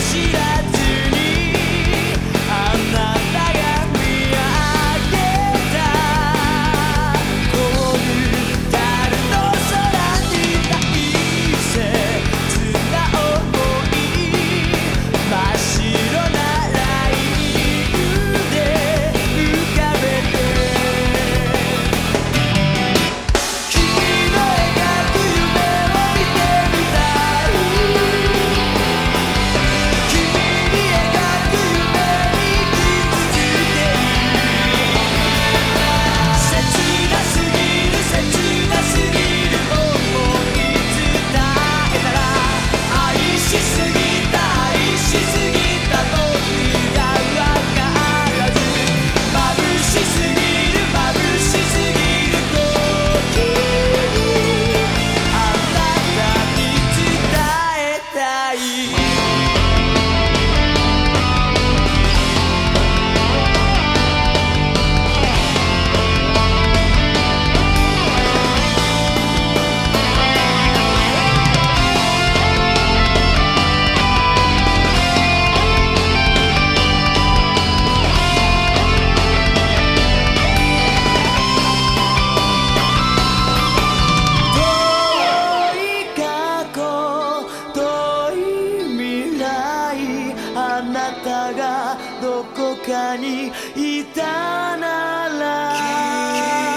しいたがどこかにいたなら。